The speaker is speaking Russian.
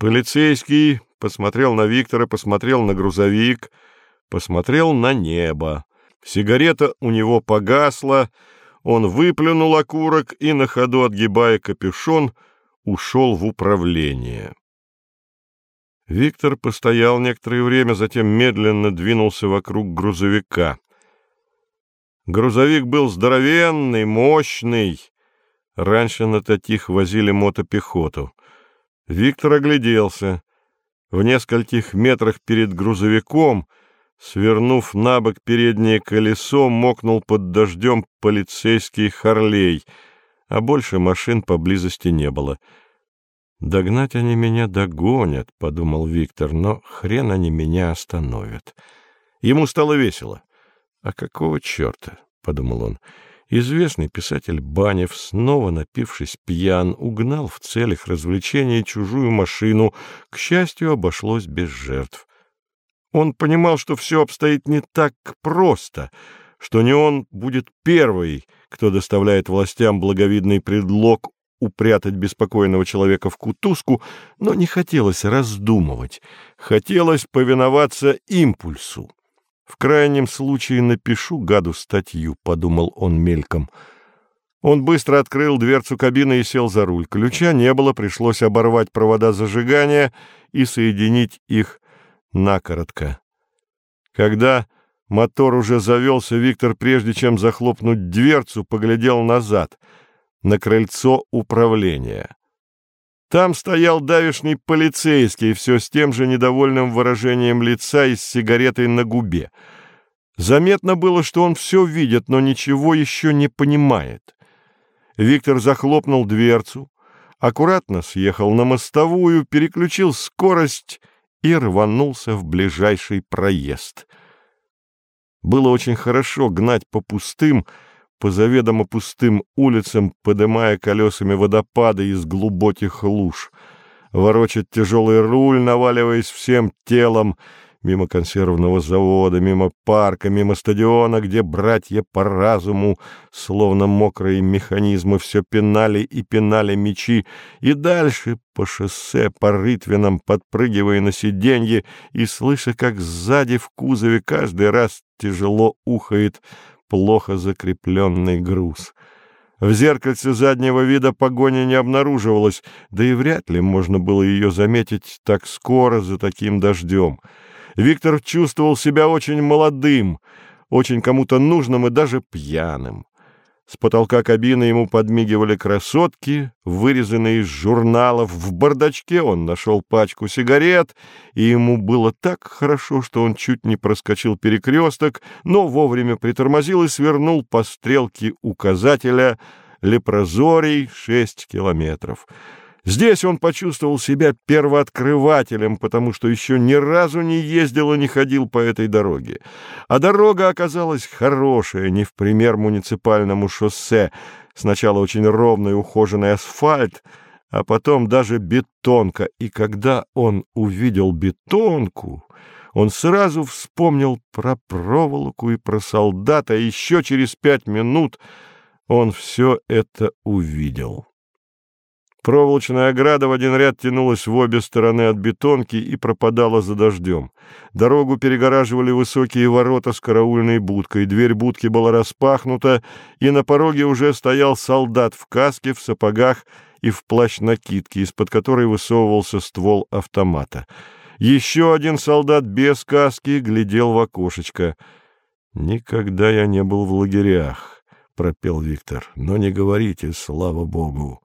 Полицейский посмотрел на Виктора, посмотрел на грузовик, посмотрел на небо. Сигарета у него погасла, он выплюнул окурок и, на ходу отгибая капюшон, ушел в управление. Виктор постоял некоторое время, затем медленно двинулся вокруг грузовика. Грузовик был здоровенный, мощный. Раньше на таких возили мотопехоту. Виктор огляделся. В нескольких метрах перед грузовиком, свернув на бок переднее колесо, мокнул под дождем полицейский Харлей, а больше машин поблизости не было. «Догнать они меня догонят», — подумал Виктор, — «но хрен они меня остановят». Ему стало весело. «А какого черта?» — подумал он. Известный писатель Банев, снова напившись пьян, угнал в целях развлечения чужую машину. К счастью, обошлось без жертв. Он понимал, что все обстоит не так просто, что не он будет первый, кто доставляет властям благовидный предлог упрятать беспокойного человека в кутузку, но не хотелось раздумывать, хотелось повиноваться импульсу. В крайнем случае напишу гаду статью, — подумал он мельком. Он быстро открыл дверцу кабины и сел за руль. Ключа не было, пришлось оборвать провода зажигания и соединить их накоротко. Когда мотор уже завелся, Виктор, прежде чем захлопнуть дверцу, поглядел назад, на крыльцо управления. Там стоял давишний полицейский, все с тем же недовольным выражением лица и с сигаретой на губе. Заметно было, что он все видит, но ничего еще не понимает. Виктор захлопнул дверцу, аккуратно съехал на мостовую, переключил скорость и рванулся в ближайший проезд. Было очень хорошо гнать по пустым, по заведомо пустым улицам, подымая колесами водопады из глубоких луж, ворочать тяжелый руль, наваливаясь всем телом, мимо консервного завода, мимо парка, мимо стадиона, где братья по разуму, словно мокрые механизмы, все пинали и пинали мечи, и дальше по шоссе, по рытвинам, подпрыгивая на сиденье и слыша, как сзади в кузове каждый раз тяжело ухает плохо закрепленный груз. В зеркальце заднего вида погони не обнаруживалось, да и вряд ли можно было ее заметить так скоро за таким дождем. Виктор чувствовал себя очень молодым, очень кому-то нужным и даже пьяным. С потолка кабины ему подмигивали красотки, вырезанные из журналов. В бардачке он нашел пачку сигарет, и ему было так хорошо, что он чуть не проскочил перекресток, но вовремя притормозил и свернул по стрелке указателя «Лепрозорий шесть километров». Здесь он почувствовал себя первооткрывателем, потому что еще ни разу не ездил и не ходил по этой дороге. А дорога оказалась хорошая, не в пример муниципальному шоссе. Сначала очень ровный ухоженный асфальт, а потом даже бетонка. И когда он увидел бетонку, он сразу вспомнил про проволоку и про солдата, еще через пять минут он все это увидел. Проволочная ограда в один ряд тянулась в обе стороны от бетонки и пропадала за дождем. Дорогу перегораживали высокие ворота с караульной будкой. Дверь будки была распахнута, и на пороге уже стоял солдат в каске, в сапогах и в плащ-накидке, из-под которой высовывался ствол автомата. Еще один солдат без каски глядел в окошечко. «Никогда я не был в лагерях», — пропел Виктор. «Но не говорите, слава богу».